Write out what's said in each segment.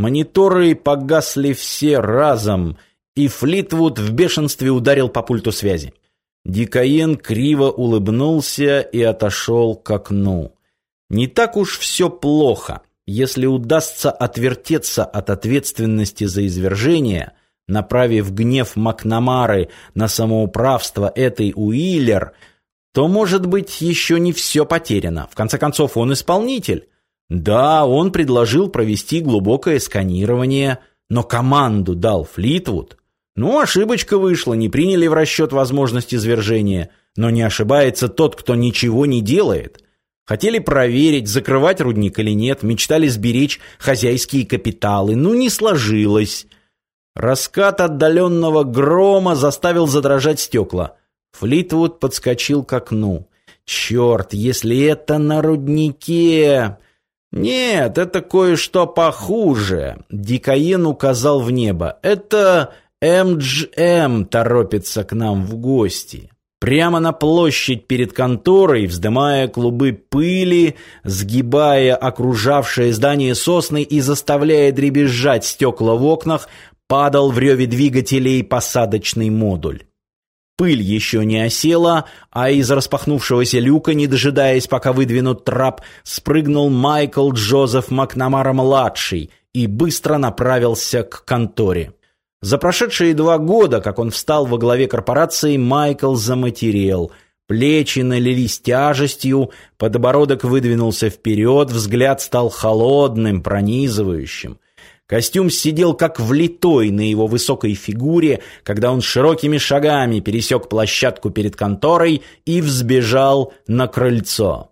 Мониторы погасли все разом, и Флитвуд в бешенстве ударил по пульту связи. Дикаен криво улыбнулся и отошел к окну. Не так уж все плохо. Если удастся отвертеться от ответственности за извержение, направив гнев Макнамары на самоуправство этой Уиллер, то, может быть, еще не все потеряно. В конце концов, он исполнитель. Да, он предложил провести глубокое сканирование, но команду дал Флитвуд. Ну, ошибочка вышла, не приняли в расчет возможность извержения. Но не ошибается тот, кто ничего не делает. Хотели проверить, закрывать рудник или нет, мечтали сберечь хозяйские капиталы. Ну, не сложилось. Раскат отдаленного грома заставил задрожать стекла. Флитвуд подскочил к окну. «Черт, если это на руднике...» «Нет, это кое-что похуже», — Дикаен указал в небо. «Это МГМ торопится к нам в гости». Прямо на площадь перед конторой, вздымая клубы пыли, сгибая окружавшее здание сосны и заставляя дребезжать стекла в окнах, падал в реве двигателей посадочный модуль. Пыль еще не осела, а из распахнувшегося люка, не дожидаясь, пока выдвинут трап, спрыгнул Майкл Джозеф Макнамара-младший и быстро направился к конторе. За прошедшие два года, как он встал во главе корпорации, Майкл заматерел. Плечи налились тяжестью, подбородок выдвинулся вперед, взгляд стал холодным, пронизывающим. Костюм сидел как влитой на его высокой фигуре, когда он широкими шагами пересек площадку перед конторой и взбежал на крыльцо.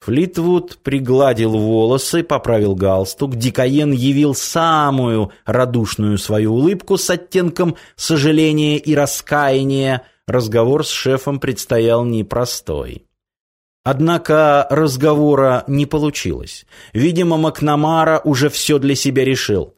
Флитвуд пригладил волосы, поправил галстук. Дикаен явил самую радушную свою улыбку с оттенком сожаления и раскаяния. Разговор с шефом предстоял непростой. Однако разговора не получилось. Видимо, Макнамара уже все для себя решил.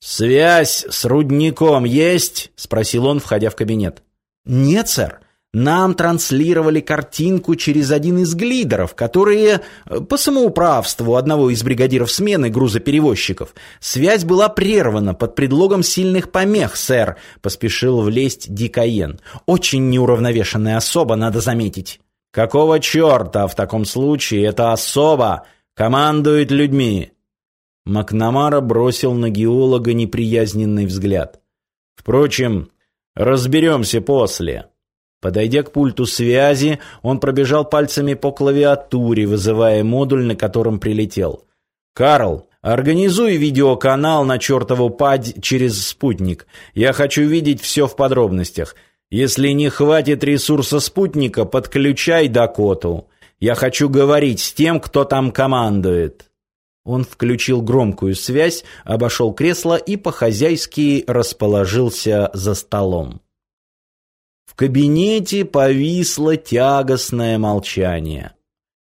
«Связь с рудником есть?» — спросил он, входя в кабинет. «Нет, сэр. Нам транслировали картинку через один из глидеров, которые, э, по самоуправству одного из бригадиров смены грузоперевозчиков, связь была прервана под предлогом сильных помех, сэр», — поспешил влезть Дикаен. «Очень неуравновешенная особа, надо заметить». Какого черта в таком случае эта особа командует людьми? Макнамара бросил на геолога неприязненный взгляд. Впрочем, разберемся после. Подойдя к пульту связи, он пробежал пальцами по клавиатуре, вызывая модуль, на котором прилетел. «Карл, организуй видеоканал на чертову падь через спутник. Я хочу видеть все в подробностях. Если не хватит ресурса спутника, подключай Дакоту. Я хочу говорить с тем, кто там командует». Он включил громкую связь, обошел кресло и по-хозяйски расположился за столом. В кабинете повисло тягостное молчание.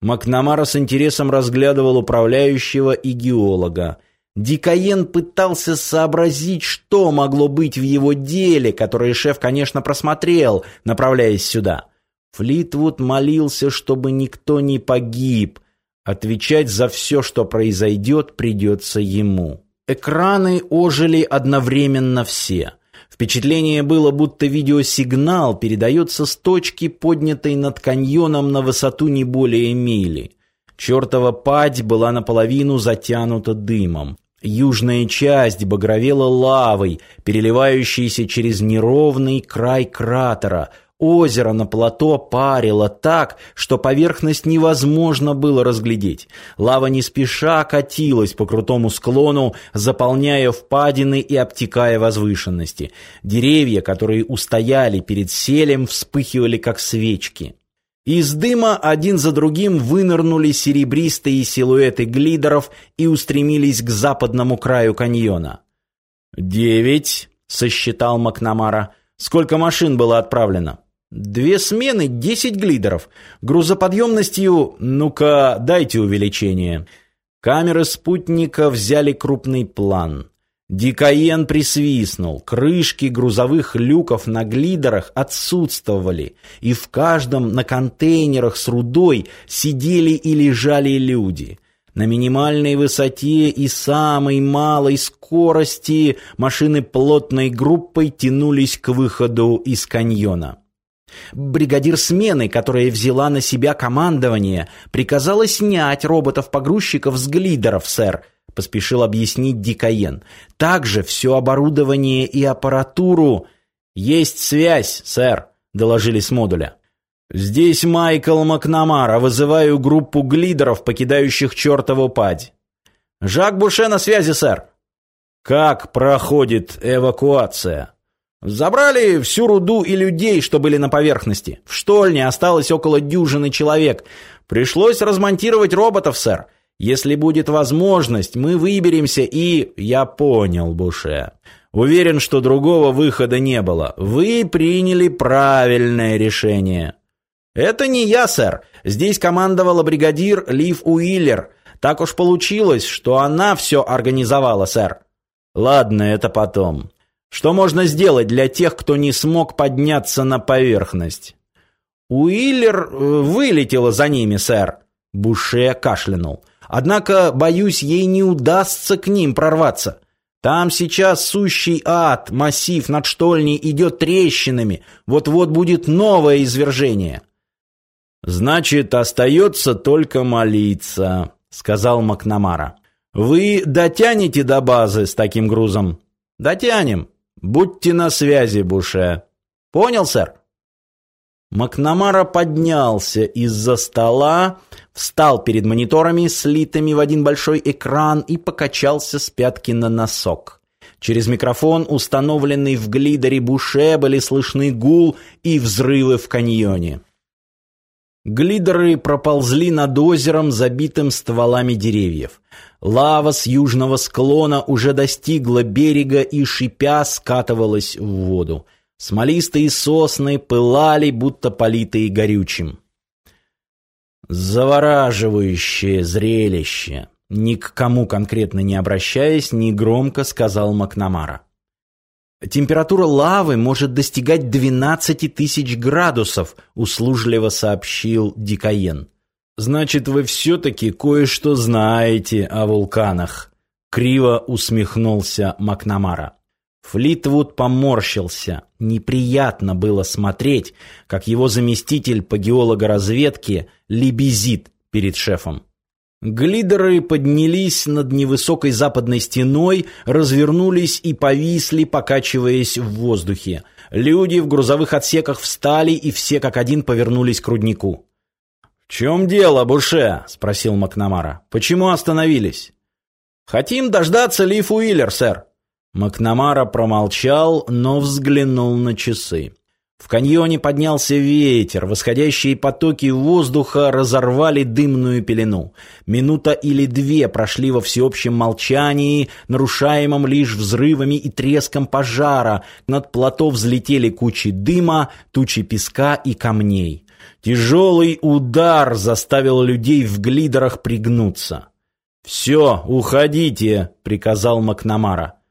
Макнамара с интересом разглядывал управляющего и геолога – Дикаен пытался сообразить, что могло быть в его деле, которое шеф, конечно, просмотрел, направляясь сюда. Флитвуд молился, чтобы никто не погиб. Отвечать за все, что произойдет, придется ему. Экраны ожили одновременно все. Впечатление было, будто видеосигнал передается с точки, поднятой над каньоном на высоту не более мили. Чертова падь была наполовину затянута дымом. Южная часть багровела лавой, переливающейся через неровный край кратера. Озеро на плато парило так, что поверхность невозможно было разглядеть. Лава не спеша катилась по крутому склону, заполняя впадины и обтекая возвышенности. Деревья, которые устояли перед селем, вспыхивали как свечки. Из дыма один за другим вынырнули серебристые силуэты глидеров и устремились к западному краю каньона. «Девять», — сосчитал Макнамара. «Сколько машин было отправлено?» «Две смены, десять глидеров. Грузоподъемностью... Ну-ка, дайте увеличение». Камеры спутника взяли крупный план. Дикаен присвистнул. Крышки грузовых люков на глидерах отсутствовали, и в каждом на контейнерах с рудой сидели и лежали люди. На минимальной высоте и самой малой скорости машины плотной группой тянулись к выходу из каньона. Бригадир смены, которая взяла на себя командование, приказала снять роботов-погрузчиков с глидеров, сэр, поспешил объяснить Дикаен. Также все оборудование и аппаратуру... Есть связь, сэр, доложили с модуля. «Здесь Майкл Макнамара. Вызываю группу глидеров, покидающих чертову падь». «Жак Буше на связи, сэр». «Как проходит эвакуация?» «Забрали всю руду и людей, что были на поверхности. В штольне осталось около дюжины человек. Пришлось размонтировать роботов, сэр. Если будет возможность, мы выберемся и...» «Я понял, Буше. Уверен, что другого выхода не было. Вы приняли правильное решение». «Это не я, сэр. Здесь командовала бригадир Лив Уиллер. Так уж получилось, что она все организовала, сэр». «Ладно, это потом. Что можно сделать для тех, кто не смог подняться на поверхность?» «Уиллер э, вылетела за ними, сэр». Буше кашлянул. «Однако, боюсь, ей не удастся к ним прорваться. Там сейчас сущий ад, массив над штольней идет трещинами. Вот-вот будет новое извержение». «Значит, остается только молиться», — сказал Макнамара. «Вы дотянете до базы с таким грузом?» «Дотянем. Будьте на связи, Буше». «Понял, сэр?» Макнамара поднялся из-за стола, встал перед мониторами, слитыми в один большой экран, и покачался с пятки на носок. Через микрофон, установленный в глидере Буше, были слышны гул и взрывы в каньоне. Глидеры проползли над озером, забитым стволами деревьев. Лава с южного склона уже достигла берега и, шипя, скатывалась в воду. Смолистые сосны пылали, будто политые горючим. Завораживающее зрелище. Ни к кому конкретно не обращаясь, негромко сказал Макнамара. Температура лавы может достигать 12 тысяч градусов, услужливо сообщил Дикаен. Значит, вы все-таки кое-что знаете о вулканах. Криво усмехнулся Макнамара. Флитвуд поморщился. Неприятно было смотреть, как его заместитель по геологоразведке лебезит перед шефом. Глидеры поднялись над невысокой западной стеной, развернулись и повисли, покачиваясь в воздухе. Люди в грузовых отсеках встали и все как один повернулись к руднику. «В чем дело, Буше?» — спросил Макнамара. «Почему остановились?» «Хотим дождаться Лиф Уиллер, сэр». Макнамара промолчал, но взглянул на часы. В каньоне поднялся ветер, восходящие потоки воздуха разорвали дымную пелену. Минута или две прошли во всеобщем молчании, нарушаемом лишь взрывами и треском пожара. Над плато взлетели кучи дыма, тучи песка и камней. Тяжелый удар заставил людей в глидерах пригнуться. «Все, уходите», — приказал Макнамара.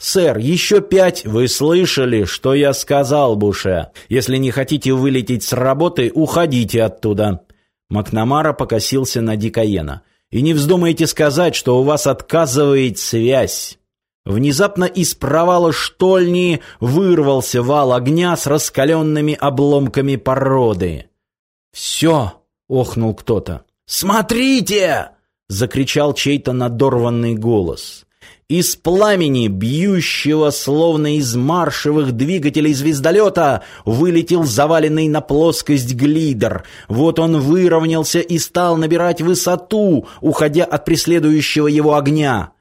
«Сэр, еще пять! Вы слышали, что я сказал, Буше? Если не хотите вылететь с работы, уходите оттуда!» Макнамара покосился на Дикаена. «И не вздумайте сказать, что у вас отказывает связь!» Внезапно из провала штольни вырвался вал огня с раскаленными обломками породы. «Все!» — охнул кто-то. «Смотрите!» — закричал чей-то надорванный голос. Из пламени, бьющего словно из маршевых двигателей звездолета, вылетел заваленный на плоскость глидер. Вот он выровнялся и стал набирать высоту, уходя от преследующего его огня.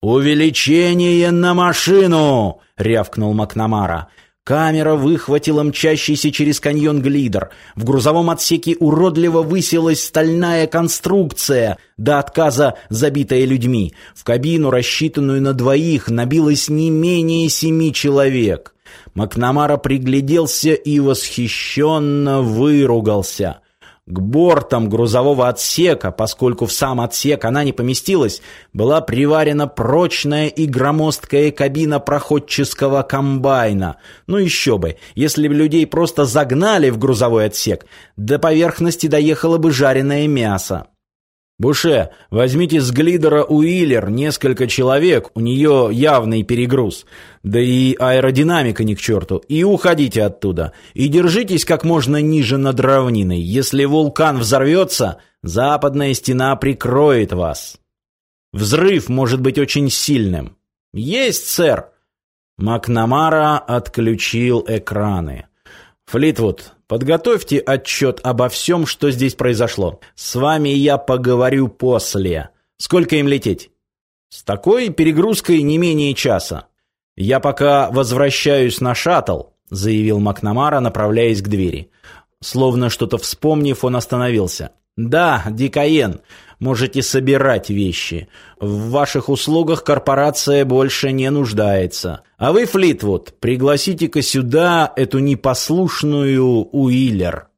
«Увеличение на машину!» — рявкнул Макнамара. Камера выхватила мчащийся через каньон глидер. В грузовом отсеке уродливо высилась стальная конструкция, до отказа забитая людьми. В кабину, рассчитанную на двоих, набилось не менее семи человек. Макнамара пригляделся и восхищенно выругался. К бортам грузового отсека, поскольку в сам отсек она не поместилась, была приварена прочная и громоздкая кабина проходческого комбайна. Ну еще бы, если бы людей просто загнали в грузовой отсек, до поверхности доехало бы жареное мясо. Буше, возьмите с глидера Уиллер несколько человек, у нее явный перегруз. Да и аэродинамика ни к черту. И уходите оттуда. И держитесь как можно ниже над равниной. Если вулкан взорвется, западная стена прикроет вас. Взрыв может быть очень сильным. Есть, сэр. Макнамара отключил экраны. Флитвуд, подготовьте отчет обо всем, что здесь произошло. С вами я поговорю после. Сколько им лететь? С такой перегрузкой не менее часа. Я пока возвращаюсь на шаттл, заявил Макнамара, направляясь к двери. Словно что-то вспомнив, он остановился. Да, Дикаен, можете собирать вещи. В ваших услугах корпорация больше не нуждается. А вы, Флитвуд, пригласите-ка сюда эту непослушную Уиллер.